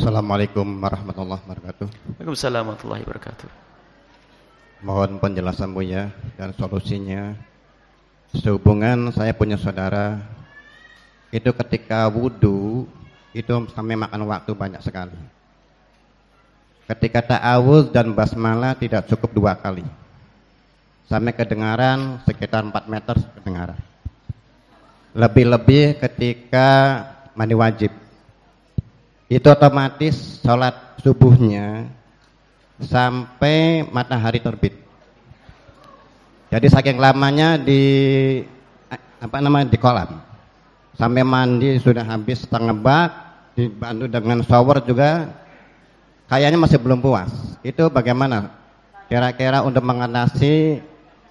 Assalamualaikum warahmatullahi wabarakatuh. Waalaikumsalam warahmatullahi wabarakatuh. Mohon penjelasan Buya dan solusinya. Sehubungan saya punya saudara itu ketika wudhu itu sampai makan waktu banyak sekali. Ketika ta'awuz dan basmalah tidak cukup dua kali. Sampai kedengaran sekitar 4 meter kedengaran. Lebih-lebih ketika mandi wajib. Itu otomatis sholat subuhnya sampai matahari terbit. Jadi saking lamanya di apa namanya di kolam. Sampai mandi sudah habis setengah bak, dibantu dengan shower juga kayaknya masih belum puas. Itu bagaimana? Kira-kira untuk mengatasi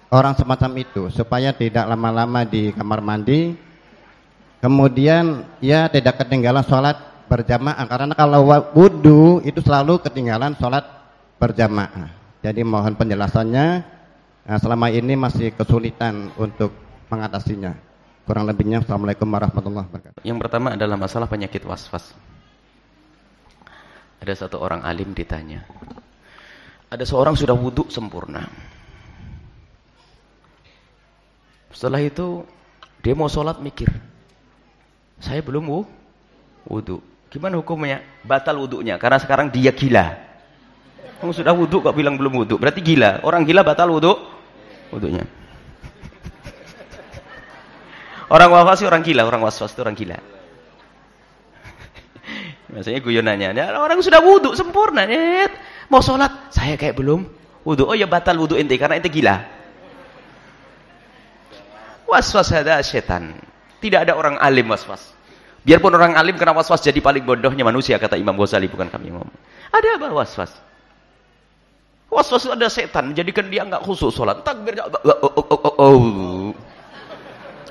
orang semacam itu supaya tidak lama-lama di kamar mandi. Kemudian ya tidak ketinggalan sholat berjamaah karena kalau wudhu itu selalu ketinggalan sholat berjamaah. Jadi mohon penjelasannya. Nah, selama ini masih kesulitan untuk mengatasinya. Kurang lebihnya Assalamualaikum warahmatullahi wabarakatuh. Yang pertama adalah masalah penyakit was-was. Ada satu orang alim ditanya. Ada seorang sudah wudhu sempurna. Setelah itu dia mau sholat mikir. Saya belum wudhu. Gimana hukumnya? Batal wudhunya. Karena sekarang dia gila. Kamu sudah wudhu kok bilang belum wudhu. Berarti gila. Orang gila batal wudhu. Wudhunya. Orang was-was orang gila. Orang was-was itu orang gila. Maksudnya guyonannya. Ya, orang sudah wudhu sempurna. Net. Mau sholat. Saya kayak belum wudhu. Oh ya batal wudhu ente. Karena ente gila. Was-was ada setan. Tidak ada orang alim was-was. Biarpun orang alim kena was-was jadi paling bodohnya manusia kata Imam Ghazali bukan kami ngomong. Ada apa was-was? Was-was ada setan menjadikan dia enggak khusyuk salat. Takbir oh, oh, oh, oh.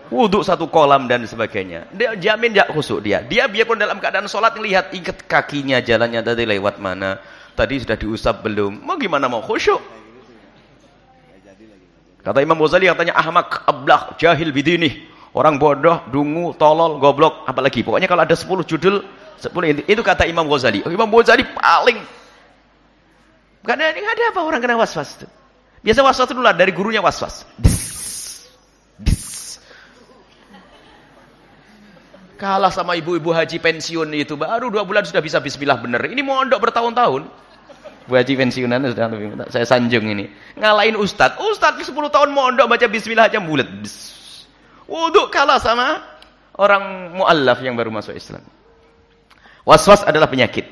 Wudhu satu kolam dan sebagainya. Dia jamin enggak khusyuk dia. Dia biarpun dalam keadaan salat lihat ikat kakinya jalannya tadi lewat mana. Tadi sudah diusap belum? Mau gimana mau khusyuk? Kata Imam Ghazali yang tanya ahmak, ablah, jahil bidinih. Orang bodoh, dungu, tolol, goblok, apalagi. Pokoknya kalau ada 10 judul, 10 itu, itu kata Imam Ghazali. Oh, Imam Ghazali paling karena ini ada apa orang kena was-was itu. Biasa was-was itu dulu dari gurunya was-was. Kalah sama ibu-ibu haji pensiun itu baru dua bulan sudah bisa bismillah bener. Ini mondok bertahun-tahun. Bu haji pensiunan sudah lebih saya sanjung ini. Ngalahin ustad. Ustad 10 tahun mondok baca bismillah aja. Bis. Wudhu kalah sama orang mu'allaf yang baru masuk Islam. Was-was adalah penyakit.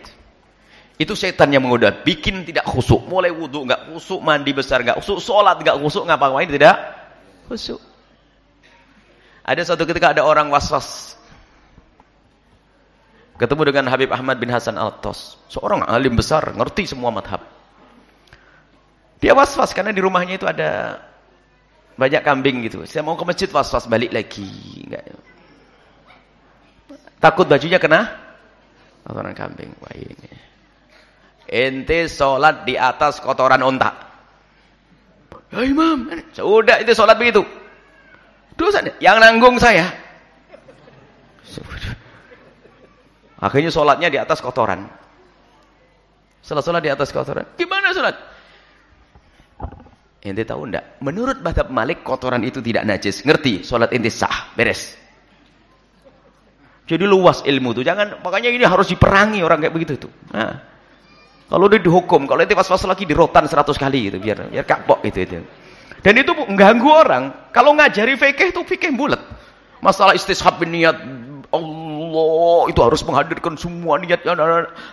Itu setan yang menggoda, bikin tidak khusuk. Mulai wudhu nggak khusuk, mandi besar nggak khusuk, sholat nggak khusuk, ngapa-ngapain tidak khusuk. Ada suatu ketika ada orang was-was. Ketemu dengan Habib Ahmad bin Hasan Al-Tos. Seorang alim besar, ngerti semua madhab. Dia was-was karena di rumahnya itu ada banyak kambing gitu. Saya mau ke masjid was-was balik lagi. Enggak. Takut bajunya kena kotoran kambing. Wah ini. Ente sholat di atas kotoran onta. Ya imam. Sudah itu sholat begitu. Dosa yang nanggung saya. Akhirnya sholatnya di atas kotoran. Setelah sholat di atas kotoran. Gimana sholat? Ente tahu enggak? Menurut madhab Malik kotoran itu tidak najis. Ngerti? Sholat ente sah, beres. Jadi luas ilmu tuh. Jangan, makanya ini harus diperangi orang kayak begitu tuh. Nah, kalau dia dihukum, kalau ente pas-pas lagi dirotan 100 kali gitu, biar biar kapok itu itu. Dan itu mengganggu orang. Kalau ngajari fikih itu fikih bulat. Masalah istishab niat Allah itu harus menghadirkan semua niatnya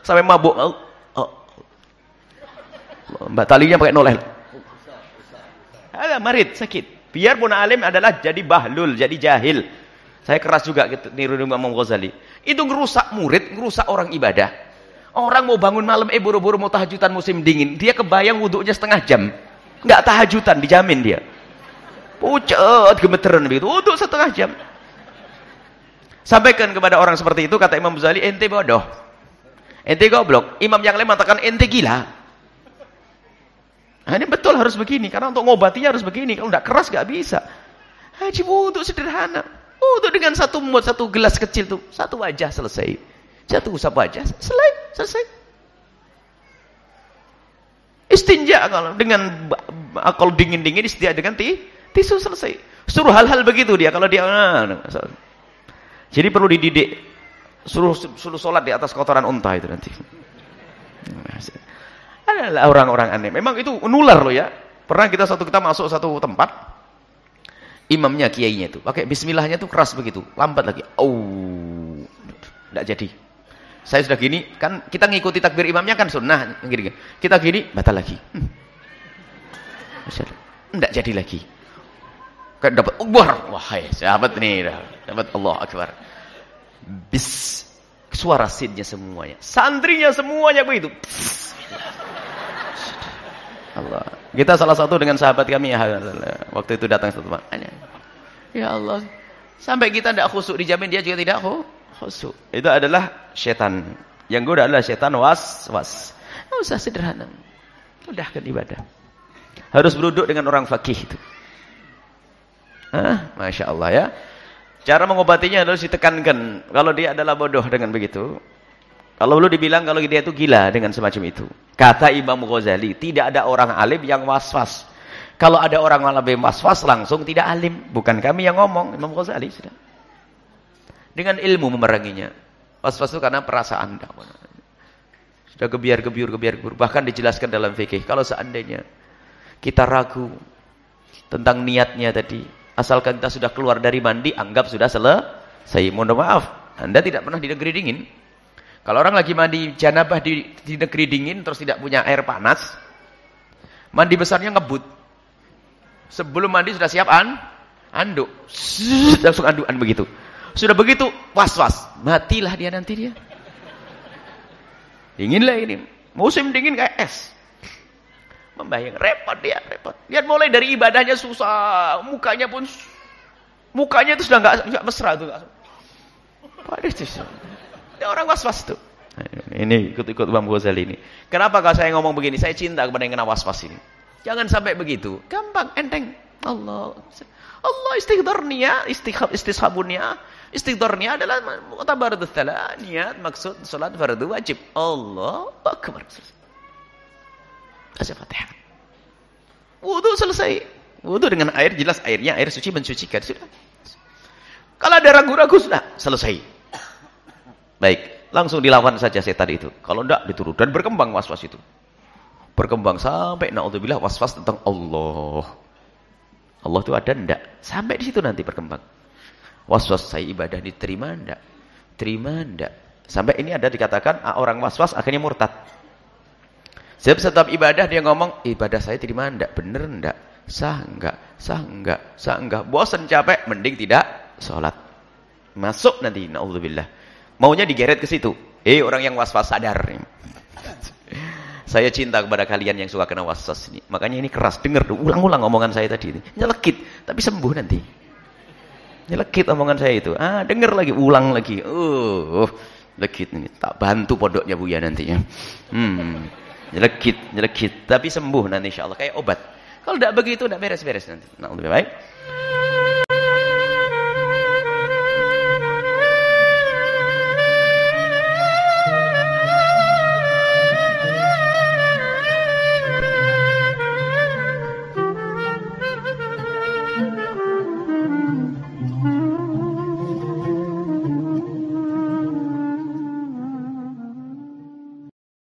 sampai mabuk. Oh, oh. Mbak talinya pakai noleh. Ada marid, sakit. Biarpun alim adalah jadi bahlul, jadi jahil. Saya keras juga gitu, niru Imam Ghazali. Itu ngerusak murid, ngerusak orang ibadah. Orang mau bangun malam, eh buru-buru mau tahajudan musim dingin. Dia kebayang wuduknya setengah jam. Enggak tahajudan, dijamin dia. Pucet, gemeteran begitu. Wuduk setengah jam. Sampaikan kepada orang seperti itu, kata Imam Ghazali, ente bodoh. Ente goblok. Imam yang lain mengatakan ente gila. Nah, ini betul harus begini. Karena untuk ngobatinya harus begini. Kalau tidak keras nggak bisa. Haji wudhu sederhana. Wudhu dengan satu mut, satu gelas kecil tuh. Satu wajah selesai. Satu usap wajah selesai. selesai. Istinja kalau dengan kalau dingin-dingin istinja dengan ti, tisu selesai. Suruh hal-hal begitu dia kalau dia nah, nah, Jadi perlu dididik suruh suruh sholat di atas kotoran unta itu nanti. Adalah orang-orang aneh. Memang itu nular loh ya. Pernah kita satu kita masuk satu tempat, imamnya kiainya itu pakai Bismillahnya tuh keras begitu, lambat lagi. Oh, tidak jadi. Saya sudah gini, kan kita ngikuti takbir imamnya kan sunnah. Gini. Kita gini, batal lagi. Hmm. Jadi lagi. Kan dapat Akbar. Wahai sahabat nih, dapat Allah Akbar. Bis suara sidnya semuanya. Santrinya semuanya begitu. Allah. Kita salah satu dengan sahabat kami ya waktu itu datang satu Ya Allah. Sampai kita tidak khusuk dijamin dia juga tidak khusuk. Itu adalah setan. Yang goda adalah setan was was. Tidak usah sederhana. Mudahkan ibadah. Harus beruduk dengan orang fakih itu. Hah? Masya Allah ya. Cara mengobatinya harus ditekankan. Kalau dia adalah bodoh dengan begitu. Kalau lu dibilang kalau dia itu gila dengan semacam itu. Kata Imam Ghazali, tidak ada orang alim yang was-was. Kalau ada orang alim was-was langsung tidak alim. Bukan kami yang ngomong, Imam Ghazali sudah. Dengan ilmu memeranginya. Was-was itu karena perasaan. Sudah gebiar-gebiur, gebiar-gebiur. Bahkan dijelaskan dalam fikih. Kalau seandainya kita ragu tentang niatnya tadi. Asalkan kita sudah keluar dari mandi, anggap sudah selesai. Mohon maaf, Anda tidak pernah di negeri dingin. Kalau orang lagi mandi janabah di, di negeri dingin, terus tidak punya air panas, mandi besarnya ngebut. Sebelum mandi sudah siap an, anduk. langsung andukan begitu. Sudah begitu, was-was. Matilah dia nanti dia. Dinginlah ini. Musim dingin kayak es. Membayang, repot dia, repot. Lihat mulai dari ibadahnya susah, mukanya pun mukanya itu sudah enggak enggak mesra tuh. Pada itu. Ada orang was-was tuh. Ini ikut-ikut Imam Ghazali ini. Kenapa kalau saya ngomong begini? Saya cinta kepada yang kena was-was ini. Jangan sampai begitu. Gampang, enteng. Allah. Allah istighdarnya, istighab istishabunnya. Istighdarnya adalah mutabaradus salah, niat maksud salat fardu wajib. Allah akbar. Baca Fatihah. Wudu selesai. Wudu dengan air jelas airnya air suci mensucikan sudah. Kalau ada ragu-ragu sudah selesai. Baik, langsung dilawan saja setan itu. Kalau tidak diturut dan berkembang was-was itu. Berkembang sampai naudzubillah was-was tentang Allah. Allah itu ada ndak? Sampai di situ nanti berkembang. Was-was saya ibadah diterima ndak? Terima ndak? Sampai ini ada dikatakan ah, orang was-was akhirnya murtad. Sebab setiap ibadah dia ngomong, ibadah saya terima enggak? Bener enggak? Sah enggak? Sah enggak? Sah enggak? Bosan capek, mending tidak sholat. Masuk nanti, na'udzubillah. Maunya digeret ke situ. Eh orang yang was-was sadar. saya cinta kepada kalian yang suka kena was-was ini. Makanya ini keras, dengar ulang-ulang omongan saya tadi. Nyelekit, tapi sembuh nanti. Nyelekit omongan saya itu. Ah, dengar lagi, ulang lagi. Uh, lekit ini. Tak bantu pondoknya Buya nantinya. Hmm nyelekit, nyelekit, tapi sembuh nanti insya Allah kayak obat. Kalau tidak begitu tidak beres-beres nanti. Nah, lebih baik.